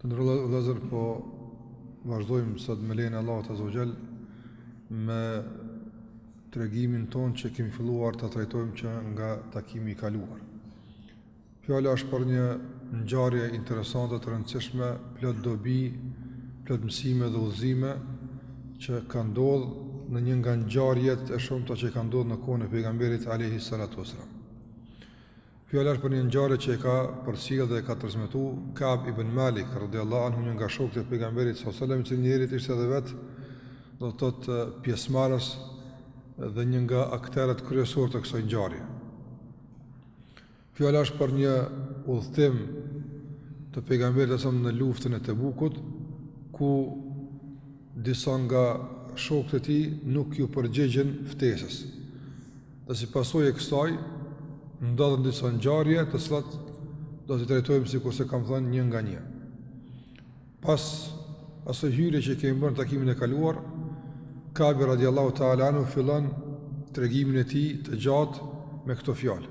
Të nderuar vëllezër po vazhdojmë sot me lejnë e Allahut azze ue xhel me tregimin tonë që kemi filluar ta trajtojmë që nga takimi i kaluar. Fjala është për një ngjarje interesante të rëndësishme, plot dobi, plot mësime dhe udhëzime që ka ndodhur në një nga ngjarjet e shumta që ka ndodhur në kohën e pejgamberit alayhi salatu wasalam. Fjala është për një ngjarje që e ka përcjellë dhe e ka transmetuar Ka'b ibn Malik radhiyallahu anhu një nga shokët e pejgamberit sallallahu alajhi wasallam i cili njëherit ishte edhe vetë domethënë pjesëmarrës dhe një nga akterët kryesorë të kësaj ngjarje. Fjala është për një udhëtim të pejgamberit sallallahu alajhi wasallam në luftën e Tebukut ku disa nga shokët e tij nuk iu përgjigjën ftesës. Dhe si pasojë e kësaj, ndodhën disa ngjarje të cilat do t'i trajtojmë sikurse kam thënë një nga një. Pas asaj hyrje që kemi bërë në takimin e kaluar, Kabi radiallahu ta'ala anhu fillon tregimin e tij të gjatë me këto fjalë.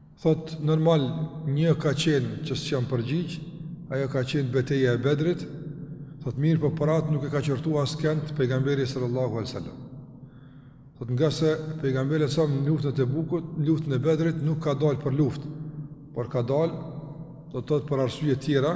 Thotë, normal, një ka qenë që s'jam përgjigj, ajo ka qenë beteja e bedrit, thotë, mirëpo për atë nuk e ka qortu askënd pejgamberi sallallahu a.s. Thotë, ngase pejgamberi a.s. në luftën e Tebukut, në luftën e bedrit nuk ka dalë për luftë, por ka dalë, domethënë, për arsye tjera,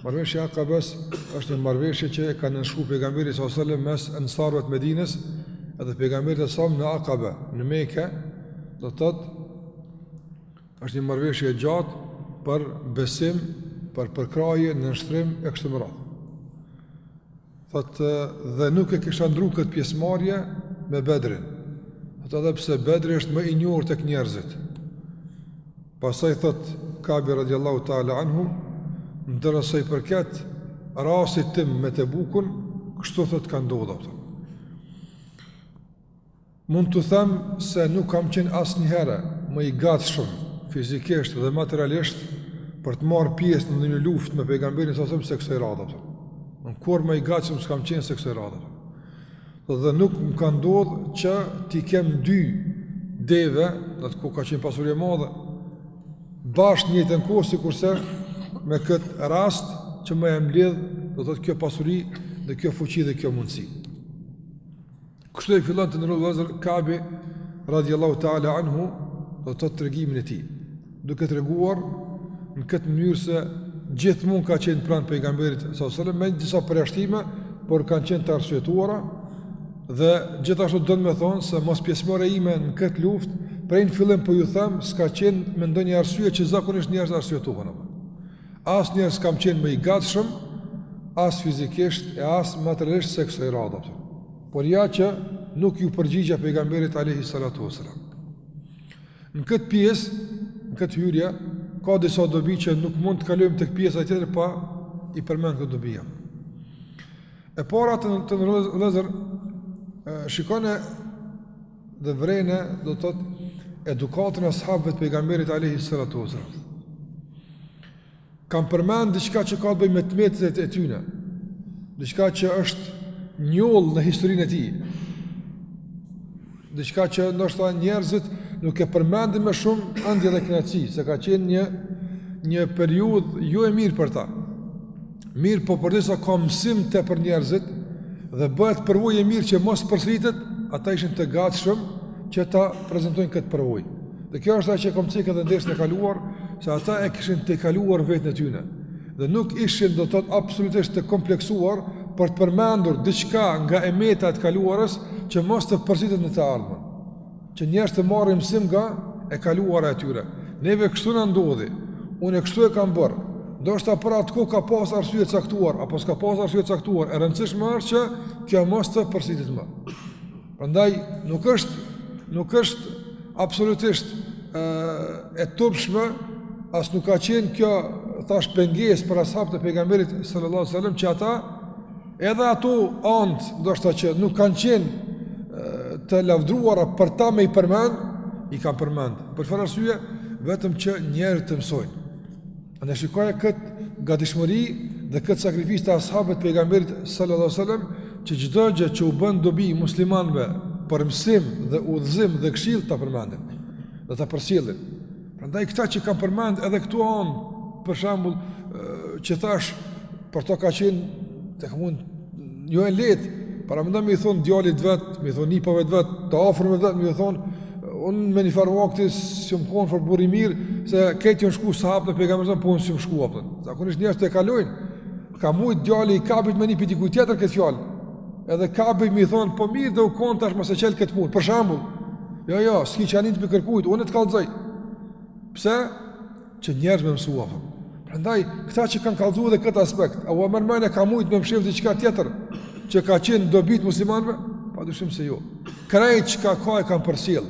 Marrëveshja e Akabes është një marrëveshje që e ka nënshkruar pejgamberi a.s. mes ansarëve të Medinës dhe pejgamberit a.s. në Akabe, në Mekë, domethënë është një marrëveshje e gjatë për besim, për përkrahje, nënshtrim e kështu me radhë. Thot dhe nuk e kisha ndru këtë pjesëmarrje me Bedrin. Thot edhe pse Bedri është më i njohur tek njerëzit. Pastaj thot Kabi radiallahu ta'ala anhu, ndërsa i përket rastit tim me Tebukun, kështu thot ka ndodh. Thot. Mund t'ju them se nuk kam qenë asnjëherë më i gatshëm fizikisht dhe materialisht për të marrë pjesë në një luftë me pejgamberin a.s. se kësaj radhe. Thot kurrë më i gatshëm s'kam qenë se kësaj radhe. Dhe nuk më ka ndodhur që t'i kem dy deve, domethënë kjo ka qenë pasuri e madhe, bashkë në të njëjtën kohë, sikurse me këtë rast që më është mbledhë, domethënë kjo pasuri dhe kjo fuqi dhe kjo mundësi. Kështu e fillon të nderuar vëllezër Kabi radiallahu ta'ala anhu domethënë tregimin e tij duke treguar në këtë mënyrë se gjithmonë ka qenë pranë pejgamberit s.a.s. me disa përjashtime por kanë qenë të arsyetuara dhe gjithashtu don me thonë se mospjesëmarrja ime në këtë luft prej në fillim po ju them s'ka qenë me ndonjë arsye që zakonisht njerëzit arsyetohen Asnjëherë s'kam qenë më i gatshëm as fizikisht e as materialisht se kësaj radhe. Por ja që nuk ju përgjigja pejgamberit alayhi salatu wasalam. Në këtë pjesë, në këtë hyrje ka disa dobi që nuk mund të kalojmë tek pjesa tjetër pa i përmend këto dobi. E para vëllezër shikone Dhe vëreni do të thotë edukatën e ashabëve të pejgamberit alayhi salatu wasallam. Kanë përmend diçka që ka të bëjë me tmetet e tyne. Diçka që është njollë në historinë e tij. Diçka që ndoshta njerëzit nuk e përmendin me shumë ëndje dhe kënaqësi, se ka qenë një një periudhë jo e mirë për ta. Mirëpo përderisa ka mësim për njerëzit dhe bëhet përvoj e mirë që mos përsëritet, ata ishin të gatshëm që ta prezentojnë këtë përvoj. Dhe kjo është ajo që kom cekë edhe në pjesën e kaluar, se ata e kishin tejkaluar veten e tyne. Dhe nuk ishin do të thotë absolutisht të kompleksuar për të përmendur diçka nga e meta e të kaluarës që mos të përsëritet në të ardhmen. Që njerëzit të marrin mësim nga e kaluara e tyre. Neve kështu na ndodhi. Unë kështu e kam bërë. Ndoshta për atë kohë ka pas arsye të caktuar, apo s'ka pas arsye të caktuar, e rëndësishme është që kjo mos të përsëritet më. Prandaj nuk është nuk është absolutisht e, e turpshme, as nuk ka qenë kjo thash pengesë për ashabët e pejgamberit sallallahu alajhi wasallam që ata Edhe ato anët, ndoshta që nuk kanë qenë të lavdruara për ta me i përmend, i kanë përmend. Për çfarë arsye? Vetëm që njerëzit të mësojnë. Andaj shikoje kët gatishmëri dhe kët sakrificë të ashabëve të pejgamberit sallallahu alajhi wasallam, që çdo gjë që u bën dobi muslimanëve për mësim dhe udhëzim dhe këshill ta përmendin. Dhe ta përcjellin. Prandaj këta që kanë përmend edhe këto anë, për shembull, që thash për ta ka qenë tek mund jo e lehtë, paramendo me i thon djalit vet, me u thon nipave vet, të afërmve vet, me u thon un me njëfarë vakti s'um kon fort burrë i mirë se krejt janë shku sahabët me pejgamberin po un s'um shku apo. Zakonisht njerëzit e kalojnë. Ka mujt djali i kabit me ni prej dikujt tjetër këtë fjalë. Edhe kabi me i thonë, po mirë dhe u konë tash mos e çel këtë punë. Për shembull, jo, jo, s'ki çka e nin prej kërkujt, unë të kallëzoj. Pse? Që njerëzit me mësua, fëm. Prandaj, këta që kanë kallëzu edhe këtë aspekt, a u amërmajnë e ka mujt me mshef diçka tjetër, që ka qenë dobi e muslimanëve, pa dyshim se jo. Krejt që ka ka e kanë përcjell.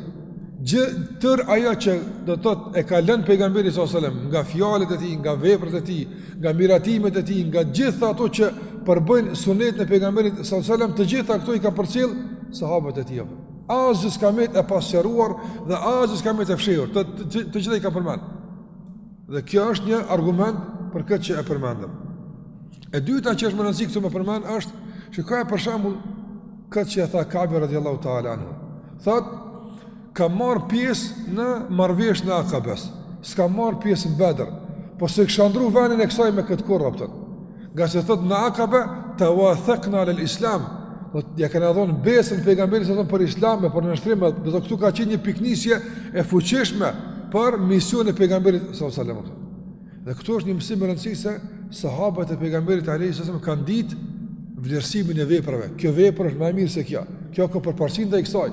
Gjithë ajo që do të thotë e ka lënë pejgamberi s.a.s. nga fjalët e tij, nga veprat e tij, nga miratimet e tij, nga gjitha ato që përbëjnë sunetin e pejgamberit sallallahu alajhi wasallam, të gjitha këto i kanë përcjell sahabët e tij. Asgjë s'ka met e pasqaruar dhe asgjë s'ka met e fshehur, të, të, të, të gjitha i kanë përmend. Dhe kjo është një argument për këtë që e përmendëm. E dyta që është me rëndësi këtu me përmend është që ka për shembull këtë që e tha Kabi radhiyallahu ta'ala anhu. Thot Kam marrë pjesë në marrëveshjen e Akabes, s'kam marrë pjesë në Bedr, po s'e kisha ndrru venin e kësaj me këtë kurrë, prapë. Ngase thotë në Akabe, tevathekna alel islam, do të thotë ia kena dhonë besën pejgamberit për islam e për nënshtrim, do të thotë këtu ka qenë një pikënisje e fuqishme për misionin e pejgamberit alejhi selam. Dhe këtu është një mësim i rëndësishëm se sahabët e pejgamberit alayhis salam kanë ditë vlerësimin e veprave. Kjo vepër është më e mirë se kjo. Kjo ka përparësi ndaj kësaj.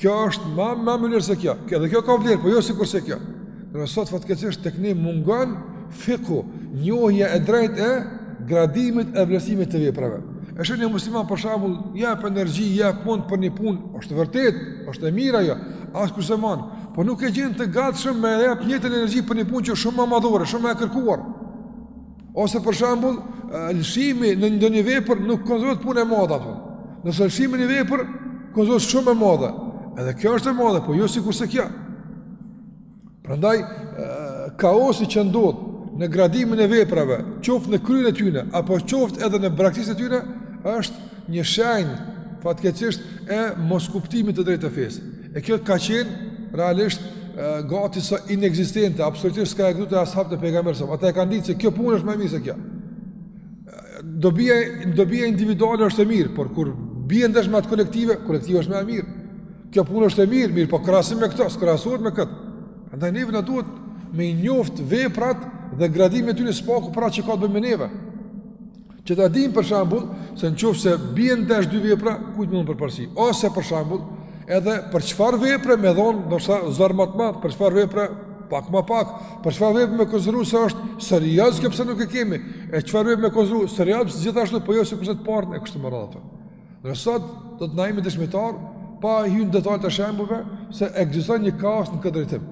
Kjo është ma me vlerë se kjo. Kjo edhe kjo ka vlerë, por jo sikurse kjo. Sot fatkeqësisht tek ne mungon fikhu, njohja e drejtë e gradimit e vlerësimit të veprave. E sheh një musliman për shembull, jep energji, jep mund për një punë, është vërtet, është e mirë ajo. Askush s'e mohon, Po nuk e gjen të gatshëm me jap të njëjtën energji për një punë që është shumë më madhore, shumë më e kërkuar. Ose për shembull, lëshimi në ndonjë vepër nuk konsiderohet punë e madhe. Por Nëse lëshimi në një vepër konsiderohet shumë e madhe. Edhe kjo është e madhe, po jo sikurse kjo. Prandaj, kaosi që ndodh në gradimin e veprave, qoftë në kryerjen e tyne, apo qoftë edhe në braktisjen e tyne, është një shenjë, fatkeqësisht, e moskuptimit të drejtë të fesë. E kjo ka qenë realisht gati sa inekzistente, absolutisht s'ka ekzistu te ashabët e pejgamberit sa. Ata e kanë ditë se kjo punë është më e mirë se kjo. Dobia dobia individuale është e mirë, por kur bie ndesh me atë kolektive, kolektivja është më e mirë. Kjo punë është e mirë, mirë, po krahasim me këtë, s'krahasohet me këtë. Andaj neve na duhet me i njoft veprat dhe gradimin e tyre së paku për atë që ka të bëjë me neve. Që ta dimë për shembull se nëse bien ndesh dy vepra, kujt me i dhon përparësi? Ose për shembull, edhe për çfarë vepre me dhon, do të thotë zor më të madh, për çfarë vepre pak më pak, për çfarë vepre me konsideru se është serioz që pse nuk e kemi? E çfarë vepre me konsideru serioz gjithashtu po jo sikurse të parën e kështu me radhë. Ne sot do të thotë jemi dëshmitar pa hyrë në detaje të shembujve se ekziston një kaos në këtë drejtim.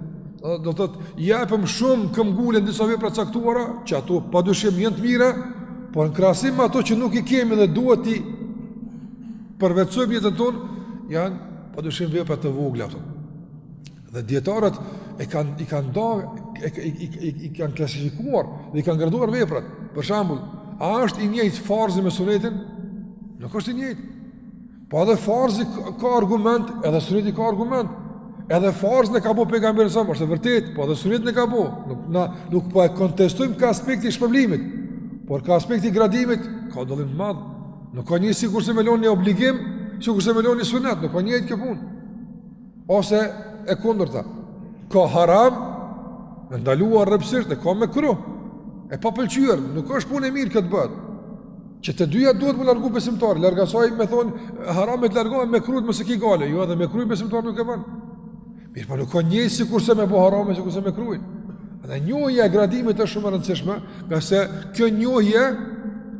Do thotë, japim shumë këmbëngulje në disa vepra të caktuara, që ato padyshim janë të mira, por në krahasim me ato që nuk i kemi dhe duhet t'i përvetësojmë në jetën tonë, janë padyshim vepra të vogla ato. Dhe dijetarët e kanë i kanë da e, i, i, i, i kanë klasifikuar dhe i kanë graduar veprat. Për shembull, a është i njëjtë farzi me sunetin? Nuk është i njëjtë. Po edhe farzi ka argument, edhe suneti ka argument. Edhe farzin e ka bo pejgamberi sa, është e vërtet, po edhe sunetin e ka bo. Nuk, na, nuk po e kontestojmë ka aspekti i shpërblimit, por ka aspekti i gradimit, ka dallim t'madh. Nuk o njëjtë sikurse me lonë një obligim, sikurse me lonë një sunet, nuk o njëjtë kjo punë. Ose e kundërta, ka haram, e ndaluar rreptësisht, e ka mekruh, e papëlqyer, nuk është punë e mirë kjo të bëhet. Që të dyja duhet m'u largu besimtari, larg asaj me thonë, haramit largu e mekruhit mos e ki gajle, jo edhe mekruhin besimtari nuk e banë. Mirëpo po nuk o njëjtë sikurse me bo haram e sikurse mekruhin. Dhe njohja e gradimit është shumë e rëndësishme, ngase kjo njohje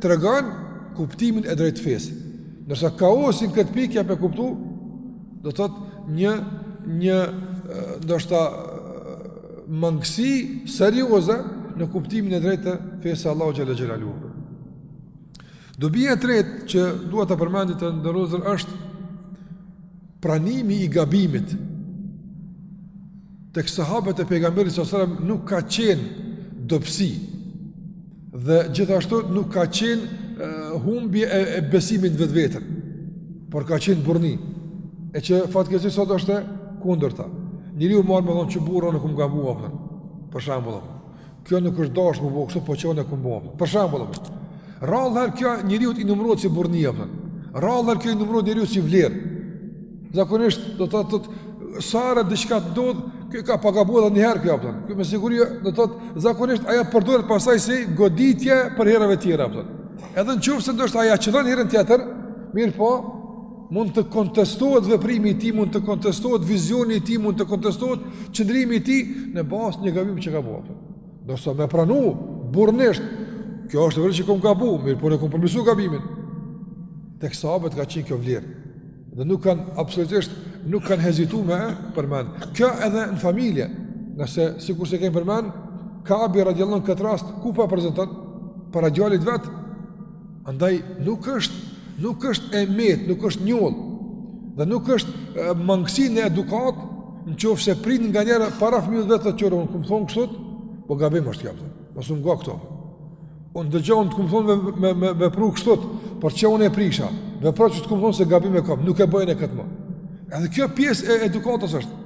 tregon kuptimin e drejtë të fesë. Ndërsa kaosi në këtë pikë jep me kuptu, Do të thotë një një ndoshta mangësi serioze në kuptimin e drejtë të fesë së Allahut xhelle xhelaluhu. Dobia e tretë që dua ta përmend të nderuar vëllezër është pranimi i gabimit. Tek sahabët e pejgamberit sallallahu alajhi wasallam nuk ka qenë dobësi. Dhe gjithashtu nuk ka qenë humbje e, e besimit në vetveten, por ka qenë burrni, e që fatkeqësisht sot është e kundërta. Njeriu merr me thonë që burra unë kom gabu, për, për shembull, kjo nuk është dashtë me bo, kështu po qe unë e kom bo, për shembull, rrallëherë kjo njeriut i numrohet si burrni, rrallëherë kjo i numrohet njeriut si vlerë, Zakonisht do të thotë sa herë diçka të ndodh, ky ka pas gabuar edhe një herë kjo apo. Ky me siguri do të thotë zakonisht ajo përdoret pastaj si goditje për herëve të tjera apo. Edhe në qoftë se ndoshta ia qëllon herën tjetër, mirëpo mund të kontestohet veprimi i tij, mund të kontestohet vizioni i tij, mund të kontestohet qëndrimi i tij në bazë të një gabimi që ka bërë apo. Duhet me pranu burrnisht. Kjo është e vërtetë që kom gabu, mirëpo unë e kom përmirsu gabimin. Tek sahabët ka qenë kjo vlerë. Dhe nuk kanë, absolutisht, nuk kanë hezitu me e përmend. Kjo edhe në familje, nëse, sikurse e kemi përmend, Kabi radiallahu anhu këtë rast, ku po e prezenton para djalit të vet, andaj nuk është, nuk është e metë, nuk është njollë, dhe nuk është mangësi në edukatë, në qoftë se prindi nganjëherë, para fëmijës të vet thotë qe, unë kom thonë kështu, po gabim është kjo, përën. Mos unë nga këto. Unë dëgjo, unë të kom thonë me, me, me, vepru kështu, por qe unë e prisha, vepro që të kom thonë se gabim e kam, nuk e bëjnë e këtë më. Edhe kjo pjesë e edukatës është.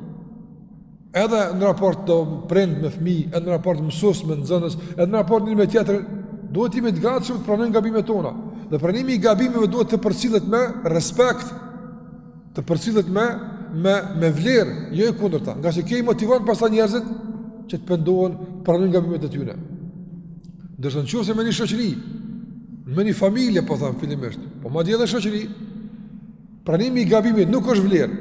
Edhe në raport prind me fmi, edhe në raport mësus me nxënës, edhe në raport njëri me tjetrin, duhet të jemi të gatshëm të pranojmë gabimet tona. Dhe pranimi i gabimeve duhet të përcillet me respekt, Të përcillet me me me vlerë, jo e kundërta, ngase kjo i motivon pastaj njerëzit që të pendohen, pranojnë gabimet e tyne. Ndërsa në qoftë se me një shoqëri, me një familje po thom fillimisht, po madje edhe shoqëri, pranimi i gabimit nuk është vlerë.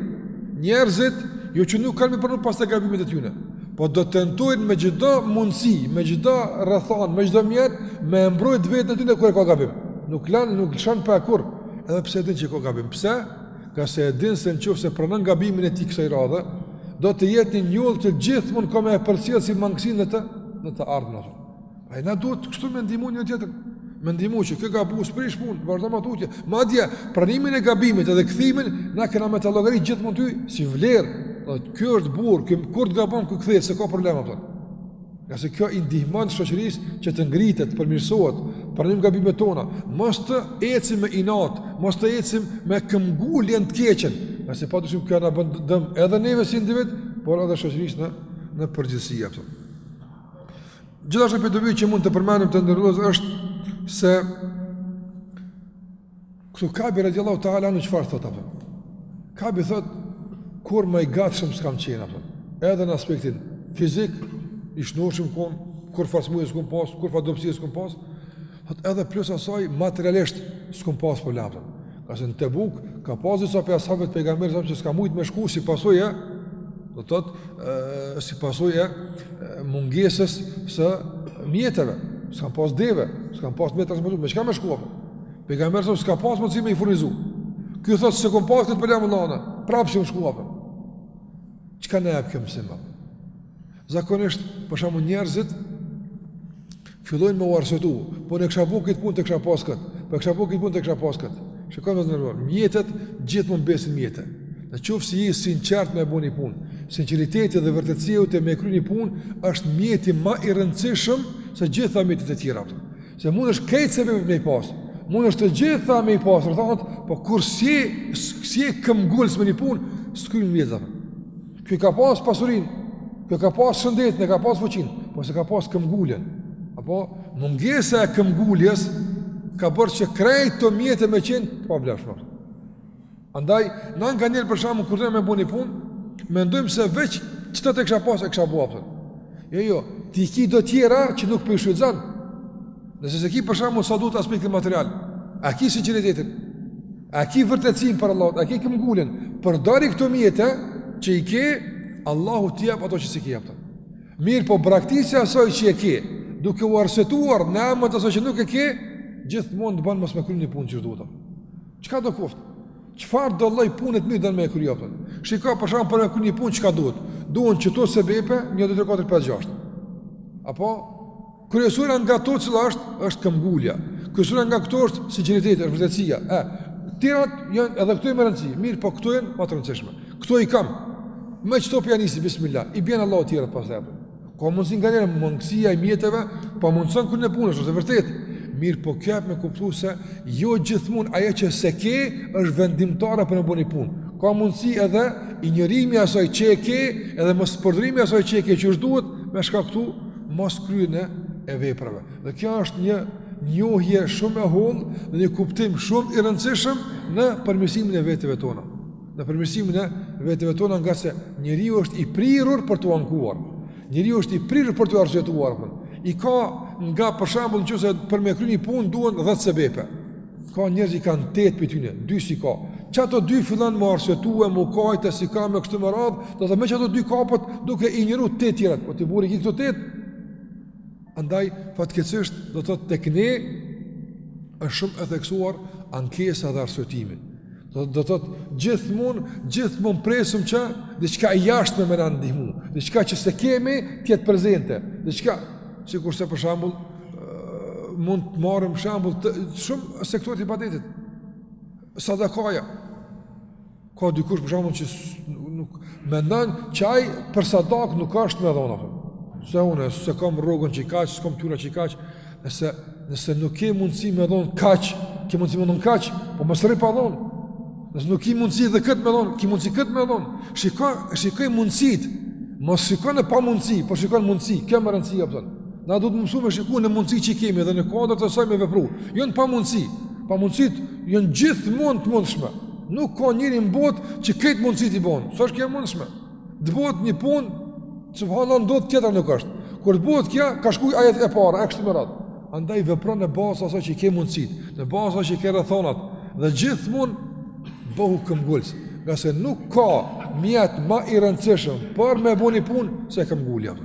Njerëzit jo që nuk kanë me i pranu pastaj gabimet e tyne, po do të tentojnë me çdo mundësi, me çdo rrethanë, me çdo mjet me e mbrojt veten e tyne kur e ka gabim. Nuk lën, nuk lëshon pe kurrë. Edhe pse e din që e ka gabim. Pse? Ngase e din se në qoftë se pranon gabimin e tij kësaj radhe, do të jetë një njollë që gjithmonë ka me e përcjellë si mangësi në të, në të ardhmen apo. Andaj na duhet kështu me ndihmu njëri-tjetrin, me ndihmu që ke gabu s'prish punë, vazhdo ma tutje. Madje, pranimin e gabimit edhe kthimin, na kena me ta llogarit gjithmonë ty si vlerë. Dhe ky është burrë, ky kur të gabon ky kthehet, s'e ka problem apo. Ngase kjo i ndihmon shoqërisë që të ngritet, përmirësohet, pranim gabimet tona, mos të ecim me inat, mos të ecim me këmbëngulje në të keqen, ngase pa dyshim kjo na bën dëm edhe neve si individ, por edhe shoqërisë në, në përgjithësi apo. Gjithashtu prej dobive që mund të përmendim të nderuar është se Këtu Kabi radijallahu ta'ala anhu çfarë thotë apo? Kabi thotë, kurrë ma i gatshëm s'kam qenë apo? Edhe në aspektin fizik, i shnoshë jom konë, kurrfarë smuje s'kom pas, kurrfarë dobsie s'kom pas, thotë edhe plus asaj materialisht s'kom pas problem. Ngase në Tebuk, ka pas disa prej as'habëve të Pejgamberit sa që s'kanë mujtë me shku si pasojë e, do të thotë, e, si pasojë e mungesës së mjeteve, s'kanë pas deve, s'kanë pas me transportu, me çka me shku apo? Pejgamberi sa s'ka pas mundësi me i furnizu. Ky thotë s'e kom pas këtë problem vëllana, prapë s'jom shku apo. Çka na jep kjo mësim? Zakonisht, për shembull njerëzit fillojnë me u arsyetu, po e kisha bo këtë punë të kisha pas kët. Po e kisha bo këtë punë të kisha pas kët. Shikojmë të nderuar. Mjetet gjithmonë mbesin mjete. Në qoftë se je i sinqertë me bo një punë, sinqeriteti dhe vërtetësia jote me kry një punë është mjeti ma i rëndësishëm se të gjitha mjetet e tjera. Se mundësh ti krejt sebepet me i pas, mundësh të gjitha me i pas, rrethanat, po kur s'je, s'je këmbëngulës me një punë, s'kryjnë mjetet. Ky e ka pas pasurinë, ky e ka pas shëndetin, e ka pas fuqinë, po s'e ka pas këmbënguljen. Apo, mungesa e këmbënguljes, ka bërë që krejt ato mjete me qenë të pavlefshme. Andaj, na nganjëherë për shembull, kur don me bo një punë, mendojmë se veç qit të kisha pas e kisha bo apo. Jo, jo, ti ki do tjera që nuk po i Nëse s'e ki për shembull, sa duhet aspektin material, a ki sinqeritetin, a ki vërtetësinë për Allah, a ki këmbënguljen, përdori këto mjete, që i ke, Allahu t'i jep ato që s'i ki apo. Mirëpo braktisja e asaj që e ke, duke u arsyetuar në emër të asaj që nuk e ke, gjithmonë të bon mos me kry një punë qysh duhet. Çka do kuft? Çfarëdo lloj pune të mirë don me kry atë? Shiko për shembull për një punë çka duhet. Duhen qëto sebepe 1 2 3 4 5 6. Apo kryesorja nga kto cila është është këmbgulja. Kryesorja nga këto është sinqeriteti, është vërtetësia. Ë, tjerat janë edhe këto me rëndësi. Mirëpo këto janë ma të rëndësishme. Këto i kam. Me qëto po ia nisi bismillah. I bjen Allahu tjerat pastaj. Ka mundësi nganjëherë, mungesa e mjeteve, pamundëson kryerjen e punës, është e vërtetë. Mirëpo kjo jep me kuptu se, jo gjithmonë ajo që s'e ke, është vendimtara për me bo një punë. Ka mundësi edhe injorimi i asaj që e ke, edhe mospërdorimi i asaj që e ke qysh duhet, me shkaktu moskryerjen e veprave. Dhe kjo është një njohje shumë e hollë dhe një kuptim shumë i rëndësishëm në përmirësimin e veteve tona. Në përmirësimin e veteve tona ngase njeriu është i prirur për t'u ankuar, njeriu është i prirur për t'u arsyetuar, po. i ka nga për shembull në qoftë se për me kry një punë duhen dhetë sebepe, ka njerëz që i kanë tetë prej tyne, dy s'i ka, qato dy fillon me u arsyetu e me u kajtë e s'i ka me kështu me radhë, do të thotë me qato dy kapet duke i injoru tetë tjerat, po ti burrë i ki këto tetë, Andaj, fatkeqësisht, do të thotë tek ne, është shumë e theksuar ankesa dhe arsyetimi. Do të thotë gjithmon, gjithmon presum që diçka e jashtme me na ndihmu, diçka që s'e kemi të jetë prezente, diçka, sikurse për shembull, mund të marrim shembull te shumë sektorë të ibadetit, sadakaja, Ka dikush për shembull që nuk mendon që ai për sadak nuk ka qysh me dhon. Po. Se unë s'e kam rrogën qekaq, s'kam t'hyra qekaq, nëse nëse nuk ke mundësi me dhon kaq, ke mundësi me dhon kaq, po mos rri pa dhon. Nëse nuk ke mundësi dhe kët me dhon, ke mundësi kët me dhon. Shikoji, shikoji mundësit. Mos shiko në pamundësi, po shiko në mundësi, kjo me rëndësi apo. Na duhet të mësojmë shikojmë në mundësi që kemi dhe në kuadër të asaj me vepru. Jo në pamundësi. Pamundësit janë gjithmonë të mundshme. Nuk ka njeri në botë që krejt mundësit i bon, s'është e mundshme. T'bohet një punë, që përha në ndodhë tjetër nuk është. Kur të bohet kjo, ka shku ajo e para, e kështu me radhë. Andaj vepro në bazë asaj që i ke mundësit, në bazë asaj që i ke rrethanat, dhe gjithmonë bëhu këmbgulës, ngase nuk ka mjet ma i rëndësishëm për me bo një punë, se këmbgulja.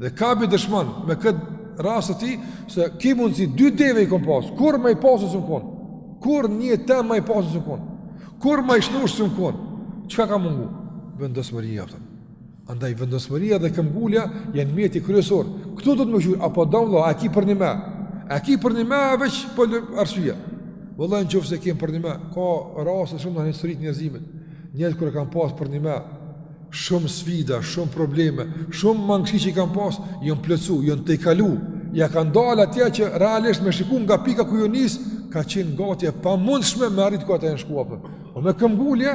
Dhe Kabi dëshmon me këtë rast të tij, se ki mundësit, dy deve i kom pasë, kurrë ma i pasun s'jom konë, Kurrë n'jetë tem ma i pasun s'jom kon. Kurrë ma i shnosh s'jom kon. Çka ka mungu? Vendosmëria atë. Andaj vendosmëria dhe këmbgulja janë mjeti kryesor. Ktu do të më shoj apo do vlla a e ki përnime. A e ki përnime veç po arsye. Vëllai nëse e kem përnime, ka raste shumë në historinë e njerëzimit. Njerëz kur e kanë pas përnime, Shumë sfida, shumë probleme, shumë mangësi që i kanë pas, janë plotsu, janë tejkalu, ja kanë dalë atje që realisht me shiku nga pika ku janë nisë, ka qenë gati e pamundshme me arritë ku ata janë shku apo. Po me këmbëngulje,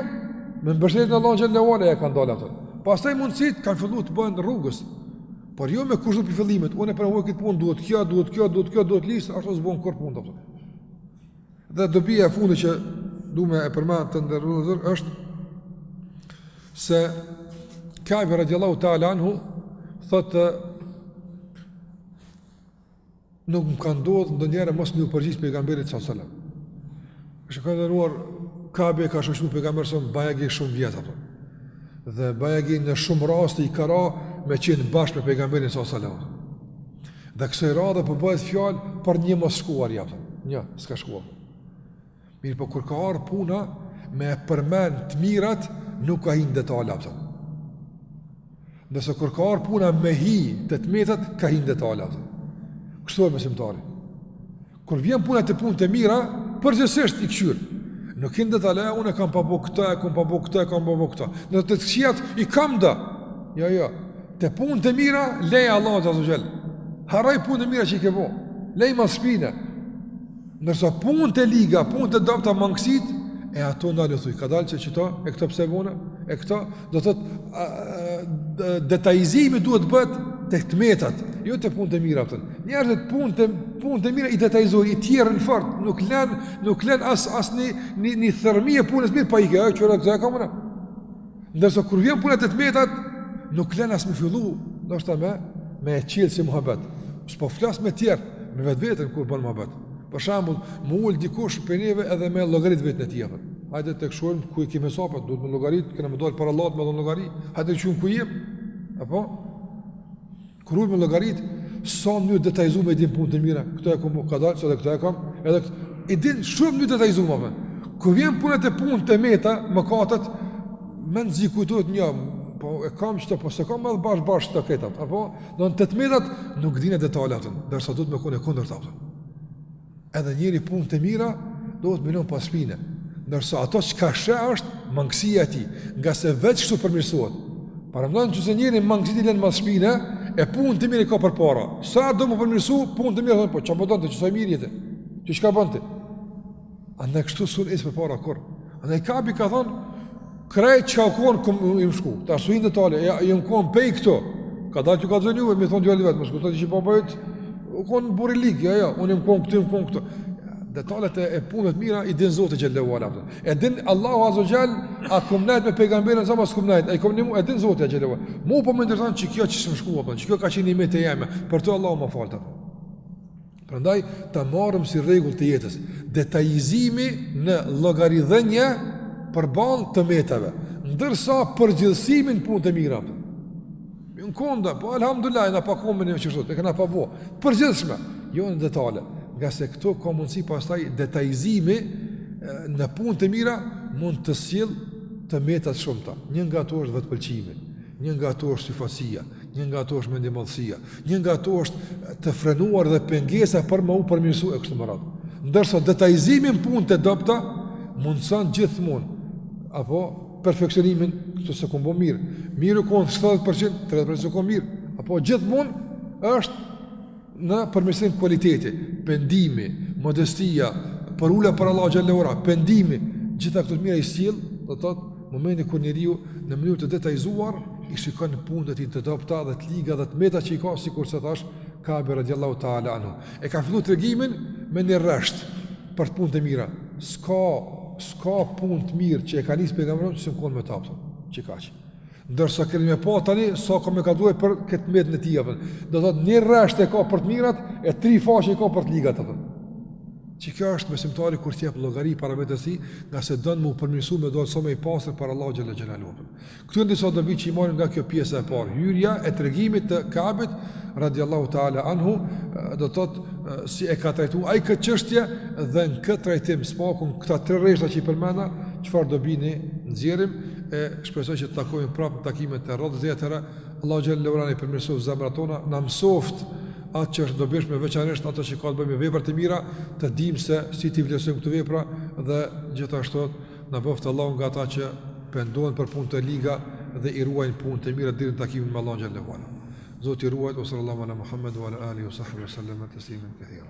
me mbështetjen e Allahut xhele ve ala ja kanë dalë apo. Pastaj mundësit kanë fillu të bëhen rrugës, Por jo me kushtëzu prej fillimet, unë për këtë punë, duhet kjo, duhet kjo, duhet kjo, duhet listë, ashtu s'bën kurrë punë, Dhe dobia e fundit që du me e përmend të nderuar është se Kabi radiallahu ta'ala anhu thotë nuk më ka ndodhë ndonjëherë mos m'iu përgjigj pejgamberit s.a.s. Të nderuar, Kabi e ka shoqnu pejgamberin s.a.s. bajegi shumë vjet apo. dhe bajegi në shumë raste i ka ra me qenë bashkë me pejgamberin s.a.s. Dhe kësaj radhe po bëhet fjalë për një mosshkuarje apo jo. Një, s'ka shkuar. Mirëpo kur ka ardhur puna me përmend të mirat, nuk ka hi n'detale apo. Ndërsa kur ka ardhur puna me hi te të metat, ka hi n'detale apo. Kështu e besimtari. Kur vjen puna te punët e mira, përgjithësisht i këqyr. Nuk hin n'detale, unë e kam pas bo këta, e kam pas bo këta, e kam pas bo këta. Ndërsa të këqijat, i kam da. Jo, jo. Te punët e mira, leja Allahut azze ve xhel. Harroji punët e mira që i ke bo. Leji mas shpine. Ndërsa punët e liga, punët e dobta, mangësit, e ato ndal, thuj. Kadalë që qëta, e këta pse bone, e këta, Do të thotë detajizimi duhet të bëhet tek të metat, jo tek punët e mira apo. Njerëzit punët e punët e mira i detajizojnë, i tjerrin fort, nuk len, nuk len as as ni ni ni thërrmi e punës mirë pa e qit që e kam ba. Ndërsa kur vjen puna te të metat, nuk len as me fillu, ndoshta me me e çel si muhabet. S'po flas me tjerë, me vetveten kur bën muhabet. Për shembull, m'u ul dikush prej neve edhe me llogarit veten e vet. Hajde të kqyrim ku i kemi hesapet, duhet me llogarit, kena me dalë para Allahut me dhënë llogari, hajde të kqyrim ku jem, apo? Kur me llogarit, sa me detajzu i din punët e mira, këto e kam, kadalë, se edhe këto e kam, edhe këto, i din shumë me detajzu apo. Kur vjen puna te punët e meta, mëkatet, mezi i kujtohet një, po e kam qëto, po s'e kam edhe bash bash këta, apo? Domethënë te të metat nuk di në detale apo, ndërsa duhet me konë e kundërta apo. Edhe njeri punët e mira, duhet me i lon pas shpine. Ndërsa ato çka është është mangësi e tij, ngase veç kështu përmirësohet. Paramendoni nëse njeri mangësit i lenë mas shpine, e punët e mira i ka përpara. S'ka me u përmirësu, punët e mira, po që me t'kqyr sa i mirë je ti, kqyr çka bëne ti. A në kështu s'un isha përpara kurrë A ni Kabi ka thonë Krejt që ka konë kem me shku ta s'u hi në detale Ja i më konë pej këto Ka da që kallzon juve Mi thonë djali vetë Me shku te çka po bojt U konë burri i lig Jo jo Unë i më konë këtu i më konë këtu Detalet e, e punët e mira i din Zoti xhele ue ala E din Allahu Azze ue Xhel A kem nejt me pejgamberin a ma s'kem nejt A i këm një mu E din Zoti xhele Mu po më ndërton që kjo që s'kam shku Që kjo ka qenë e metë e jeme Për të Allahu më faltë Prandaj ta marrim si rregull të jetës detajizimi në llogaridhënie përballë të metave, ndërsa përgjithësimi n'punët e mira. Ju në konda, po alhamdulillah, në pa kombin e qështot, e këna pa vo, të përgjithshme, jo në detale, ngase këto ka mundësi pastaj detajizimi në punët e mira, mund të sjell të meta të shumta, një nga ato është vetëpëlqimi, Një nga ato është syfaqësia, një nga ato është mendjemadhësia, një nga ato është të frenuar dhe pengesa për me u përmirësu e kështu me radhë. Ndërsa detajizimi n'punët e dobta, mundëson gjithmonë, apo perfekcionimin këtu s'e kom bo mirë, mirë u konë 70%, 30% s'u konë mirë, apo gjithmonë është Në përmirësim kualiteti, pendimi, modestia, përulja para Allahut xhele ue ala, pendimi, t'gjitha këto t'mira i sjell, do të thotë, momenti kur njeriu, në mënyrë të detajzuar, i shikon punët e tij të dobta dhe të liga dhe të meta që i ka, sikurse tash, Kabi radiallahu ta'ala anu. E ka fillu tregimin me një rresht për t'punët e mira. S'ka, s'ka punë të mirë që e ka nisë pejgamberi, që s'kom konë me ta, p'thotë, që kaq. Ndërsa keni me e pa tani sa ka me kaluar për këtë të metën e tij apo. Do thotë një rresht e ka për të mirat e tri faqe ka për të ligat apo. Që kjo është besimtari kur jep llogari para vetes si, ngase don me u përmirësu me dalë sa më i pastër para Allahut xhalla xhelalu. Këtu janë disa dobi që i marrim nga kjo pjesa e parë, hyrja e tregimit të Kabit radiallahu taala anhu, do të thotë si e ka trajtuar ai këtë çështje dhe në këtë trajtim s'paku n' këta tre rreshta që i përmenda, çfarë dobi ne nxjerrim e shpresoj që të takohemi prapë në takimet e radhës tjera. Allahu xhele ue ala na i përmirësoftë zemrat tona, na mësoftë atë që është e dobishme veçanërisht atë që ka të bëjë me veprat e mira, të dimë se si t'i vlerësojmë këto vepra dhe gjithashtu na bëftë Allahu nga ata që pendohen për punët e liga dhe i ruajnë punët e mira deri në takimin me Allahun xhele ue ala. Zoti ju ruajt, ue salallahu ala Muhammed, ue ala alihi, ue sahbihi, ue sel-leme, teslimen kethira.